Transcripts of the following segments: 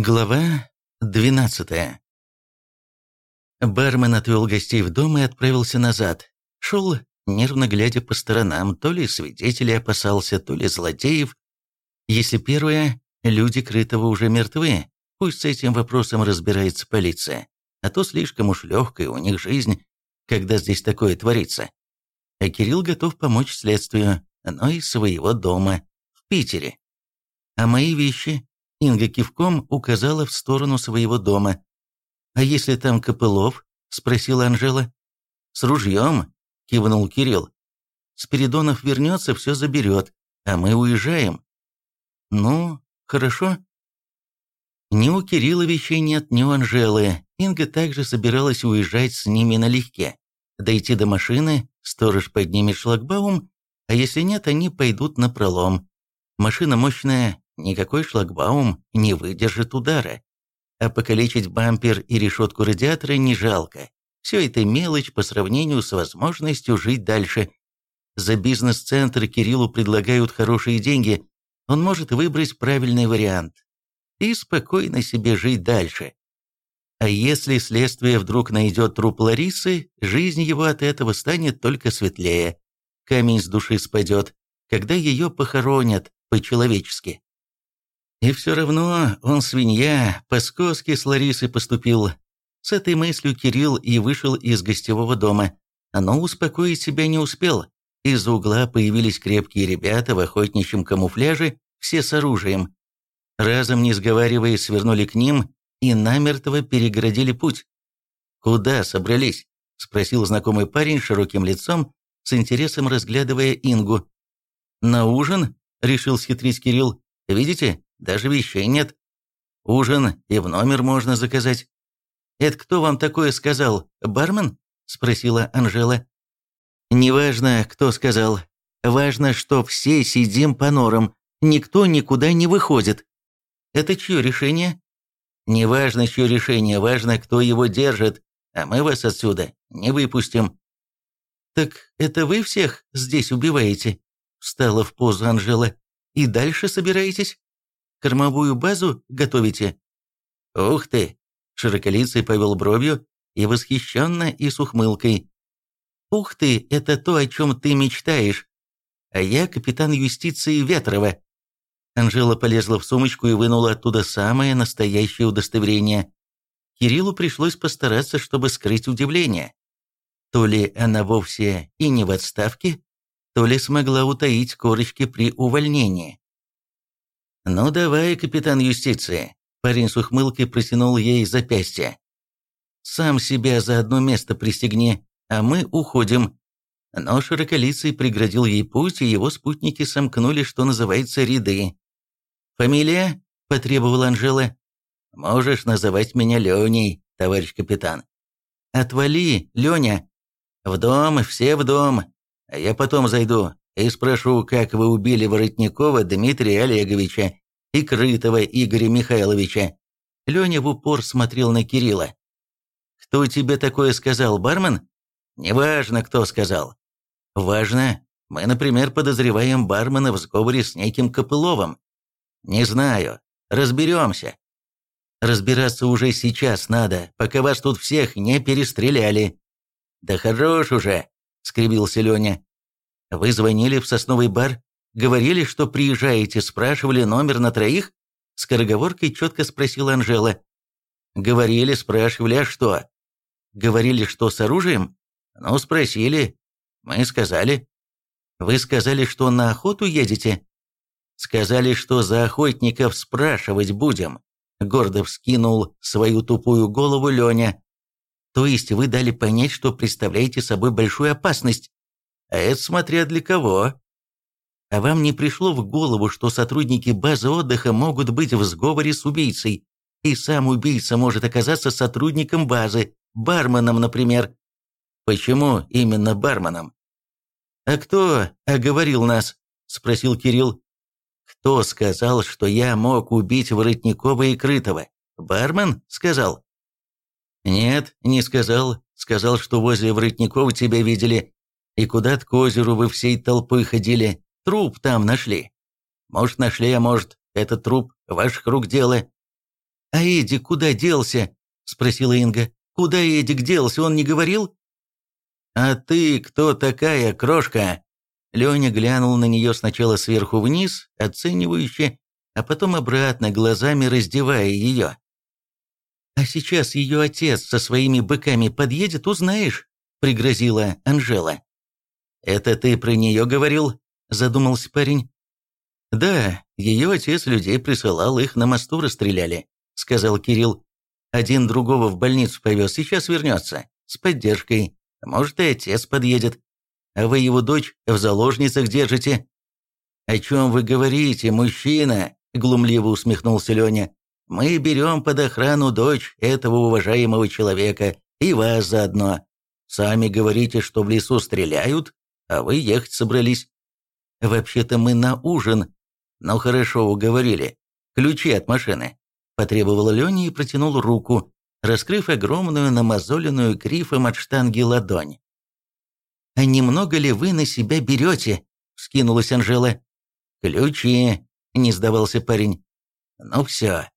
Глава 12 Бармен отвел гостей в дом и отправился назад. Шел, нервно глядя по сторонам, то ли свидетелей опасался, то ли злодеев. Если первое, люди Крытого уже мертвы, пусть с этим вопросом разбирается полиция, а то слишком уж легкая у них жизнь, когда здесь такое творится. А Кирилл готов помочь следствию, но из своего дома, в Питере. А мои вещи Инга кивком указала в сторону своего дома. «А если там Копылов?» – спросила Анжела. «С ружьем?» – кивнул Кирилл. «Спиридонов вернется, все заберет, а мы уезжаем». «Ну, хорошо». Ни у Кирилла вещей нет, ни у Анжелы. Инга также собиралась уезжать с ними налегке. Дойти до машины, сторож поднимет шлагбаум, а если нет, они пойдут на пролом. Машина мощная, Никакой шлагбаум не выдержит удара. А покалечить бампер и решетку радиатора не жалко. Все это мелочь по сравнению с возможностью жить дальше. За бизнес-центр Кириллу предлагают хорошие деньги. Он может выбрать правильный вариант. И спокойно себе жить дальше. А если следствие вдруг найдет труп Ларисы, жизнь его от этого станет только светлее. Камень с души спадет, когда ее похоронят по-человечески. И все равно он свинья, по-скотски с Ларисой поступил. С этой мыслью Кирилл и вышел из гостевого дома, но успокоить себя не успел. Из-за угла появились крепкие ребята в охотничьем камуфляже, все с оружием. Разом не сговариваясь, свернули к ним и намертво перегородили путь. «Куда собрались?» – спросил знакомый парень широким лицом, с интересом разглядывая Ингу. «На ужин?» – решил схитрить Кирилл. «Видите, даже вещей нет. Ужин и в номер можно заказать. «Это кто вам такое сказал? Бармен?» – спросила Анжела. «Неважно, кто сказал. Важно, что все сидим по норам. Никто никуда не выходит. Это чье решение?» «Неважно, чье решение, важно, кто его держит, а мы вас отсюда не выпустим». «Так это вы всех здесь убиваете?» – встала в позу Анжела. «И дальше собираетесь?» Кормовую базу готовите?» «Ух ты!» – широколицый повел бровью и восхищенно и с ухмылкой. «Ух ты, это то, о чем ты мечтаешь. А я капитан юстиции Ветрова». Анжела полезла в сумочку и вынула оттуда самое настоящее удостоверение. Кириллу пришлось постараться, чтобы скрыть удивление. То ли она вовсе и не в отставке, то ли смогла утаить корочки при увольнении. «Ну давай, капитан юстиции», – парень с ухмылкой протянул ей запястье. «Сам себя за одно место пристегни, а мы уходим». Но широколицый преградил ей путь, и его спутники сомкнули, что называется, ряды. «Фамилия?» – потребовала Анжела. «Можешь называть меня Леней, товарищ капитан». «Отвали, Леня!» «В дом, все в дом. А я потом зайду и спрошу, как вы убили Воротникова Дмитрия Олеговича и Крытого Игоря Михайловича. Леня в упор смотрел на Кирилла. «Кто тебе такое сказал, бармен?» «Неважно, кто сказал. Важно, мы, например, подозреваем бармена в сговоре с неким Копыловым. Не знаю. Разберемся. Разбираться уже сейчас надо, пока вас тут всех не перестреляли». «Да хорош уже», — скривился Леня. «Вы звонили в сосновый бар Говорили, что приезжаете, спрашивали номер на троих?» Скороговоркой четко спросила Анжела. «Говорили, спрашивали, а что?» «Говорили, что с оружием?» «Ну, спросили. Мы сказали». «Вы сказали, что на охоту едете?» «Сказали, что за охотников спрашивать будем», — гордо вскинул свою тупую голову Леня. «То есть вы дали понять, что представляете собой большую опасность?» «А это смотря для кого», а вам не пришло в голову, что сотрудники базы отдыха могут быть в сговоре с убийцей, и сам убийца может оказаться сотрудником базы, барменом, например? Почему именно барменом? «А кто оговорил нас?» – спросил Кирилл. «Кто сказал, что я мог убить Воротникова и Крытого? Бармен сказал?» «Нет, не сказал. Сказал, что возле Воротникова тебя видели. И куда-то к озеру вы всей толпой ходили. Труп там нашли. Может, нашли, а может, этот труп ваших рук дело. «А Эдик куда делся?» – спросила Инга. «Куда Эдик делся, он не говорил?» «А ты кто такая, крошка?» Леня глянул на нее сначала сверху вниз, оценивающе, а потом обратно, глазами раздевая ее. «А сейчас ее отец со своими быками подъедет, узнаешь?» – пригрозила Анжела. «Это ты про нее говорил?» – задумался парень. «Да, ее отец людей присылал, их на мосту расстреляли», – сказал Кирилл. «Один другого в больницу повез, сейчас вернется. С поддержкой. Может, и отец подъедет. А вы его дочь в заложницах держите». «О чем вы говорите, мужчина?» – глумливо усмехнулся Леня. «Мы берем под охрану дочь этого уважаемого человека и вас заодно. Сами говорите, что в лесу стреляют, а вы ехать собрались. Вообще-то мы на ужин «Ну хорошо, уговорили. Ключи от машины», – потребовал Леня и протянул руку, раскрыв огромную намазоленную крифом от штанги ладонь. «А немного ли вы на себя берете?» – вскинулась Анжела. «Ключи», – не сдавался парень. «Ну все».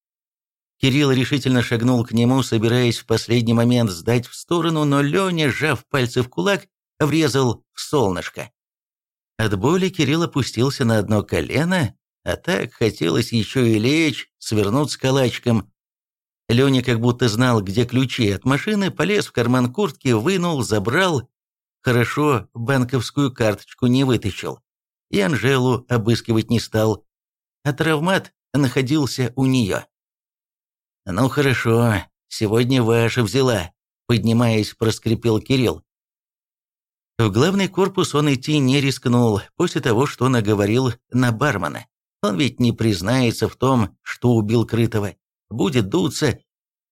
Кирилл решительно шагнул к нему, собираясь в последний момент сдать в сторону, но Леня, сжав пальцы в кулак, врезал в солнышко. От боли Кирилл опустился на одно колено, а так хотелось еще и лечь, свернуться калачиком. Леня как будто знал, где ключи от машины, полез в карман куртки, вынул, забрал. Хорошо, банковскую карточку не вытащил. И Анжелу обыскивать не стал. А травмат находился у нее. «Ну хорошо, сегодня ваша взяла», — поднимаясь, проскрипел Кирилл. В главный корпус он идти не рискнул после того, что наговорил на бармена. Он ведь не признается в том, что убил Крытого. Будет дуться.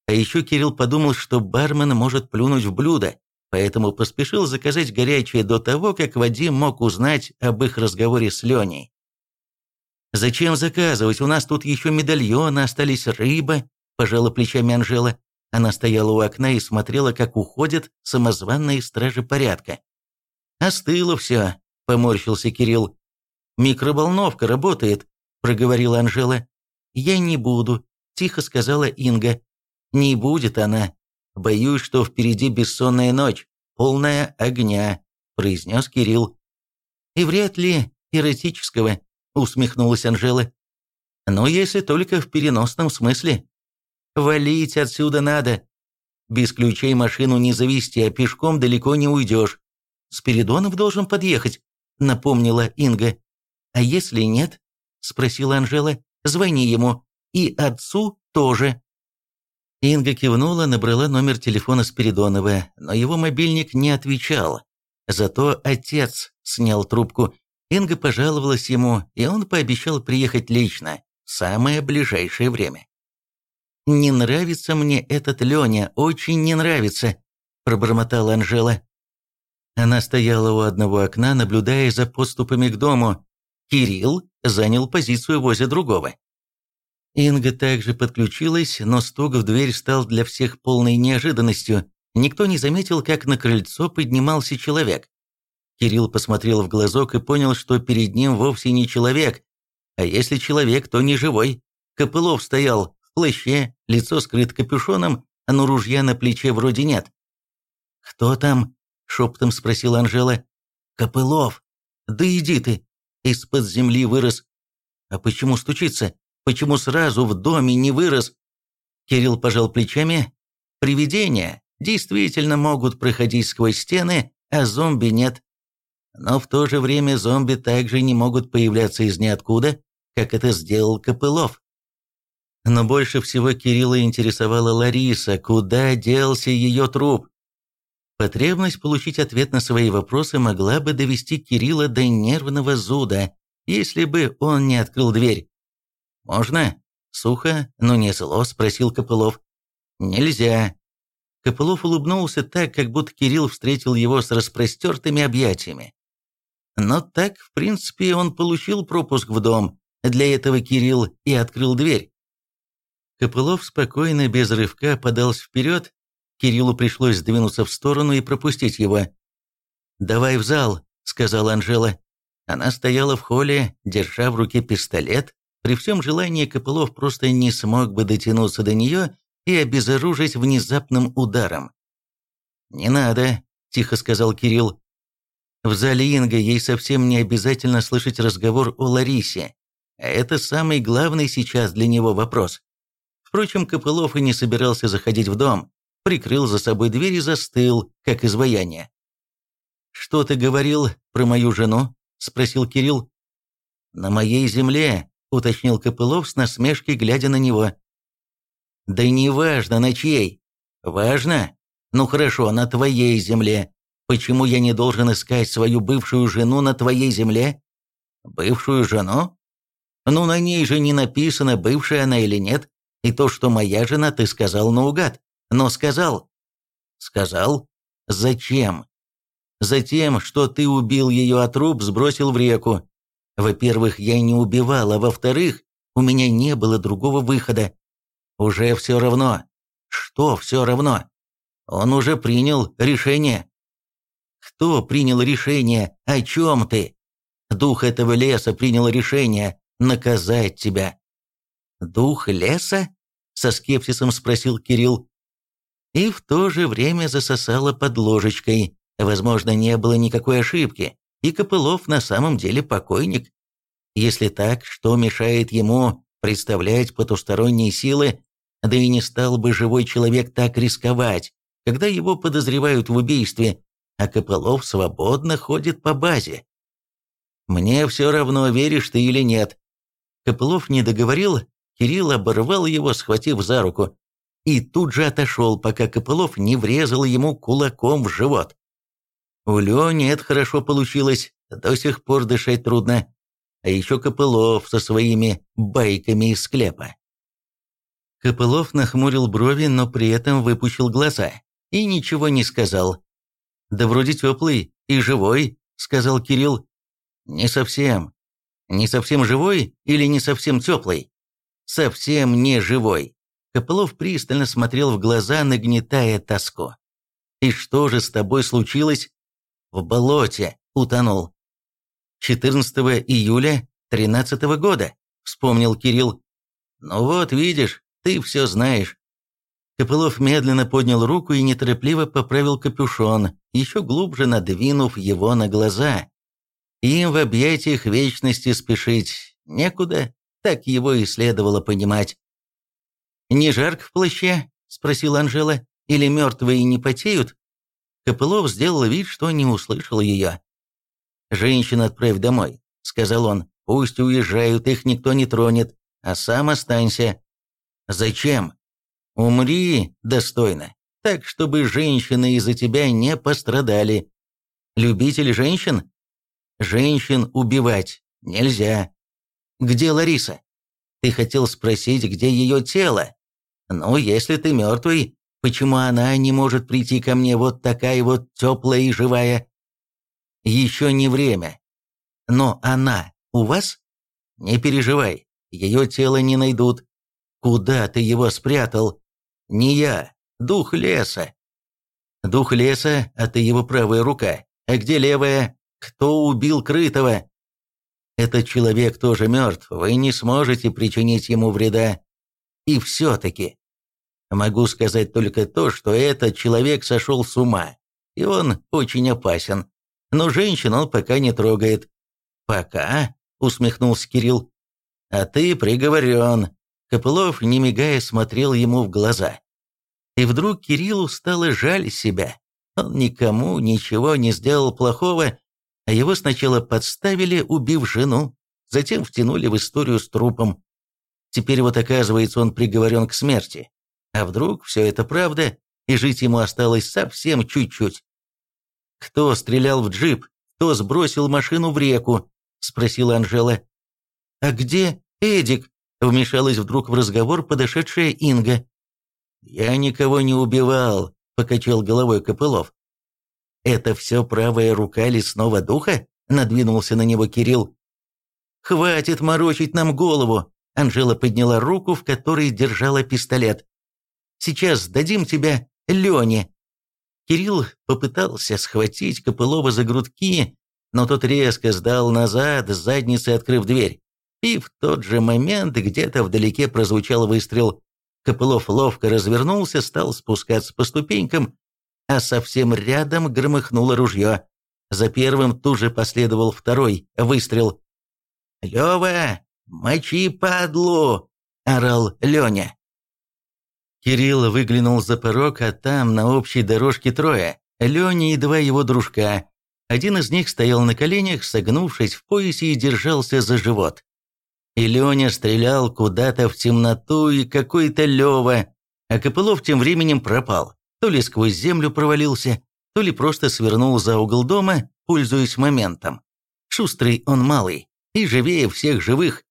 А еще Кирилл подумал, что бармен может плюнуть в блюдо, поэтому поспешил заказать горячее до того, как Вадим мог узнать об их разговоре с Леней. «Зачем заказывать? У нас тут еще медальоны, остались рыба», – пожала плечами Анжела. Она стояла у окна и смотрела, как уходят самозванные стражи порядка. «Остыло все», – поморщился Кирилл. «Микроволновка работает, – проговорила Анжела. «Я не буду», – тихо сказала Инга. «Не будет она. Боюсь, что впереди бессонная ночь, полная огня», – произнес Кирилл. «И вряд ли эротического», – усмехнулась Анжела. «Но если только в переносном смысле. Валить отсюда надо. Без ключей машину не завести, а пешком далеко не уйдешь. Спиридонов должен подъехать», – напомнила Инга. «А если нет?» – спросила Анжела. «Звони ему. И отцу тоже». Инга кивнула, набрала номер телефона Спиридонова, но его мобильник не отвечал. Зато отец снял трубку. Инга пожаловалась ему, и он пообещал приехать лично в самое ближайшее время. «Не нравится мне этот Леня, очень не нравится», – пробормотала Анжела. Она стояла у одного окна, наблюдая за подступами к дому. Кирилл занял позицию возле другого. Инга также подключилась, но стук в дверь стал для всех полной неожиданностью. Никто не заметил, как на крыльцо поднимался человек. Кирилл посмотрел в глазок и понял, что перед ним вовсе не человек. А если человек, то не живой. Копылов стоял в плаще, лицо скрыто капюшоном, но ружья на плече вроде нет. «Кто там?» – шепотом спросила Анжела. «Копылов. Да иди ты из-под земли вырос. А почему стучится? Почему сразу в доме не вырос? Кирилл пожал плечами. Привидения действительно могут проходить сквозь стены, а зомби нет. Но в то же время зомби также не могут появляться из ниоткуда, как это сделал Копылов. Но больше всего Кирилла интересовала Лариса, куда делся ее труп. Потребность получить ответ на свои вопросы могла бы довести Кирилла до нервного зуда, если бы он не открыл дверь. «Можно?» – сухо, но не зло, спросил Копылов. «Нельзя». Копылов улыбнулся так, как будто Кирилл встретил его с распростертыми объятиями. Но так, в принципе, он получил пропуск в дом. Для этого Кирилл и открыл дверь. Копылов спокойно, без рывка подался вперед Кириллу пришлось сдвинуться в сторону и пропустить его. «Давай в зал», — сказала Анжела. Она стояла в холле, держа в руке пистолет, При всем желании Копылов просто не смог бы дотянуться до нее и обезоружить внезапным ударом. «Не надо», — тихо сказал Кирилл. В зале Инга ей совсем не обязательно слышать разговор о Ларисе. А это самый главный сейчас для него вопрос. Впрочем, Копылов и не собирался заходить в дом, прикрыл за собой дверь и застыл, как изваяние. «Что ты говорил про мою жену?» – спросил Кирилл. «На моей земле», – уточнил Копылов с насмешкой, глядя на него. «Да не важно, на чьей. Важно? Ну хорошо, на твоей земле. Почему я не должен искать свою бывшую жену на твоей земле? Бывшую жену? Ну, на ней же не написано, бывшая она или нет. И то, что моя жена, ты сказал наугад. Но сказал. Сказал? Зачем? Затем, что ты убил ее, а труп сбросил в реку. Во-первых, я не убивал, а во-вторых, у меня не было другого выхода. Уже все равно. Что все равно? Он уже принял решение. Кто принял решение? О чем ты? Дух этого леса принял решение наказать тебя. Дух леса? Со скепсисом спросил Кирилл. И в то же время засосало под ложечкой. Возможно, не было никакой ошибки, и Копылов на самом деле покойник. Если так, что мешает ему представлять потусторонние силы, да и не стал бы живой человек так рисковать, когда его подозревают в убийстве, а Копылов свободно ходит по базе. «Мне все равно, веришь ты или нет». Копылов не договорил, Кирилл оборвал его, схватив за руку, и тут же отошел, пока Копылов не врезал ему кулаком в живот. У Лени это хорошо получилось, до сих пор дышать трудно. А еще Копылов со своими байками из склепа. Копылов нахмурил брови, но при этом выпучил глаза и ничего не сказал, «Да вроде теплый и живой», — сказал Кирилл. «Не совсем. Не совсем живой или не совсем теплый?» «Совсем не живой». Копылов пристально смотрел в глаза, нагнетая тоску. «И что же с тобой случилось?» «В болоте утонул». «14 июля 13 -го года», — вспомнил Кирилл. «Ну вот, видишь, ты все знаешь. Копылов медленно поднял руку и неторопливо поправил капюшон, еще глубже надвинув его на глаза. Им в объятиях вечности спешить некуда, так его и следовало понимать. «Не жарко в плаще?» – спросила Анжела. «Или мертвые не потеют?» Копылов сделал вид, что не услышал ее. «Женщин отправь домой», – сказал он. «Пусть уезжают, их никто не тронет, а сам останься». «Зачем?» Умри достойно, так, чтобы женщины из-за тебя не пострадали. Любитель женщин? Женщин убивать нельзя. Где Лариса? Ты хотел спросить, где ее тело? Ну, если ты мертвый, почему она не может прийти ко мне вот такая вот теплая и живая? Еще не время. Но она у вас? Не переживай, ее тело не найдут. Куда ты его спрятал? Не я, дух леса. Дух леса, а ты его правая рука. А где левая? Кто убил Крытого? Этот человек тоже мертв, вы не сможете причинить ему вреда. И все-таки. Могу сказать только то, что этот человек сошел с ума, и он очень опасен. Но женщин он пока не трогает. «Пока?» — усмехнулся Кирилл. «А ты приговорен. Копылов, не мигая, смотрел ему в глаза. И вдруг Кириллу стало жаль себя. Он никому ничего не сделал плохого, а его сначала подставили, убив жену, затем втянули в историю с трупом. Теперь вот оказывается, он приговорен к смерти. А вдруг все это правда, и жить ему осталось совсем чуть-чуть. «Кто стрелял в джип? Кто сбросил машину в реку?» – спросила Анжела. «А где Эдик?» Вмешалась вдруг в разговор подошедшая Инга. «Я никого не убивал», — покачал головой Копылов. «Это все правая рука лесного духа?» — надвинулся на него Кирилл. «Хватит морочить нам голову!» Анжела подняла руку, в которой держала пистолет. «Сейчас дадим тебя Лене!» Кирилл попытался схватить Копылова за грудки, но тот резко сдал назад, с задницы открыв дверь. И в тот же момент где-то вдалеке прозвучал выстрел. Копылов ловко развернулся, стал спускаться по ступенькам, а совсем рядом громыхнуло ружье. За первым тут же последовал второй выстрел. «Лёва, мочи падлу!» – орал Лёня. Кирилл выглянул за порог, а там на общей дорожке трое. Лёня и два его дружка. Один из них стоял на коленях, согнувшись в поясе и держался за живот. И Леня стрелял куда-то в темноту, и какой-то Лева, а Копылов тем временем пропал. То ли сквозь землю провалился, то ли просто свернул за угол дома, пользуясь моментом. Шустрый он малый и живее всех живых.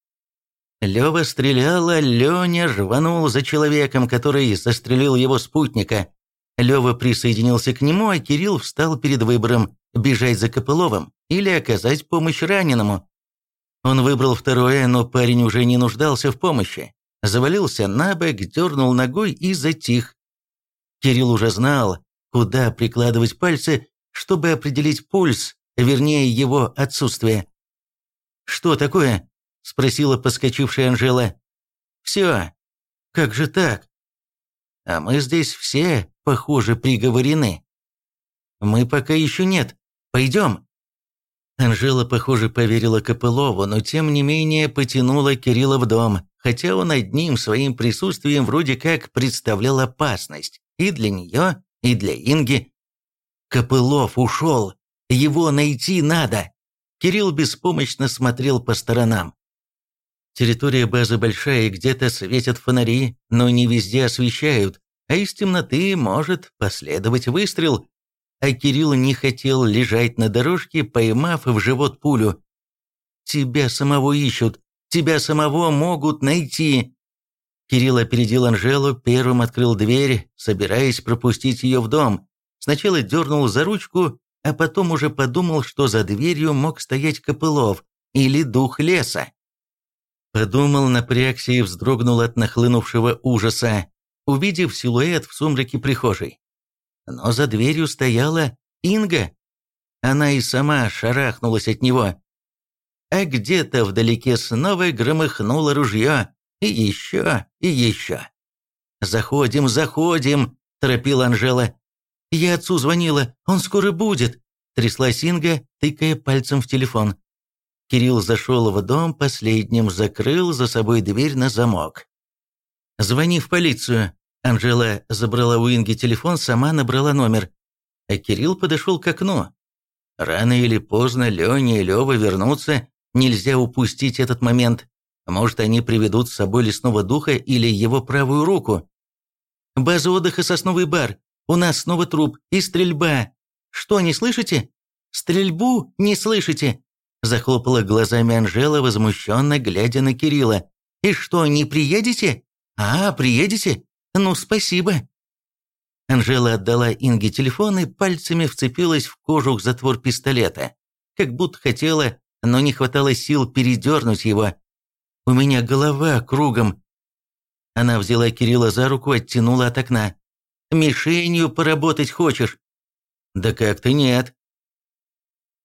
Лева стрелял, а Леня рванул за человеком, который застрелил его спутника. Лева присоединился к нему, а Кирилл встал перед выбором бежать за Копыловым или оказать помощь раненому. Он выбрал второе, но парень уже не нуждался в помощи. Завалился на бок, дернул ногой и затих. Кирилл уже знал, куда прикладывать пальцы, чтобы определить пульс, вернее его отсутствие. «Что такое?» – спросила поскочившая Анжела. «Все. Как же так? А мы здесь все, похоже, приговорены. Мы пока еще нет. Пойдем». Анжела, похоже, поверила Копылову, но тем не менее потянула Кирилла в дом, хотя он одним своим присутствием вроде как представлял опасность и для нее, и для Инги. Копылов ушел, его найти надо. Кирилл беспомощно смотрел по сторонам. Территория базы большая, где-то светят фонари, но не везде освещают, а из темноты может последовать выстрел, а Кирилл не хотел лежать на дорожке, поймав в живот пулю. «Тебя самого ищут, тебя самого могут найти!» Кирилл опередил Анжелу, первым открыл дверь, собираясь пропустить ее в дом. Сначала дернул за ручку, а потом уже подумал, что за дверью мог стоять Копылов или дух леса. Подумал, напрягся и вздрогнул от нахлынувшего ужаса, увидев силуэт в сумраке прихожей. Но за дверью стояла Инга. Она и сама шарахнулась от него. А где-то вдалеке снова громыхнуло ружье. И еще, и еще. «Заходим, заходим!» – торопила Анжела. «Я отцу звонила, он скоро будет!» – тряслась Инга, тыкая пальцем в телефон. Кирилл зашел в дом последним, закрыл за собой дверь на замок. «Звони в полицию», Анжела забрала у Инги телефон, сама набрала номер. А Кирилл подошел к окну. Рано или поздно Леня и Лева вернутся, нельзя упустить этот момент. Может, они приведут с собой лесного духа или его правую руку. «База отдыха «Сосновый бар». У нас снова труп и стрельба. Что, не слышите? Стрельбу не слышите?» Захлопала глазами Анжела, возмущенно глядя на Кирилла. «И что, не приедете? А, приедете? «Ну, спасибо». Анжела отдала Инге телефон и пальцами вцепилась в кожух затвор пистолета, как будто хотела, но не хватало сил передернуть его. «У меня голова кругом». Она взяла Кирилла за руку, оттянула от окна. «Мишенью поработать хочешь?» «Да как-то нет».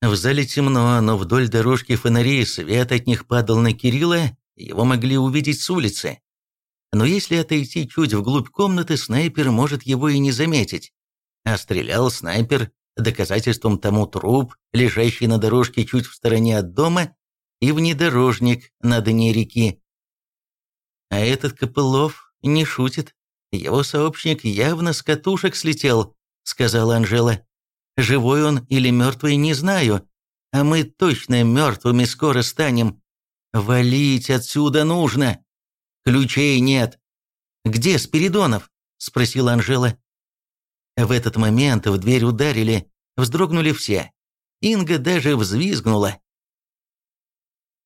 В зале темно, но вдоль дорожки фонарей свет от них падал на Кирилла, его могли увидеть с улицы. Но если отойти чуть вглубь комнаты, снайпер может его и не заметить. А стрелял снайпер, доказательством тому труп, лежащий на дорожке чуть в стороне от дома, и внедорожник на дне реки. А этот Копылов не шутит. Его сообщник явно с катушек слетел, сказала Анжела. Живой он или мертвый, не знаю. А мы точно мертвыми скоро станем. Валить отсюда нужно. Ключей нет. Где Спиридонов? Спросила Анжела. В этот момент в дверь ударили, вздрогнули все. Инга даже взвизгнула.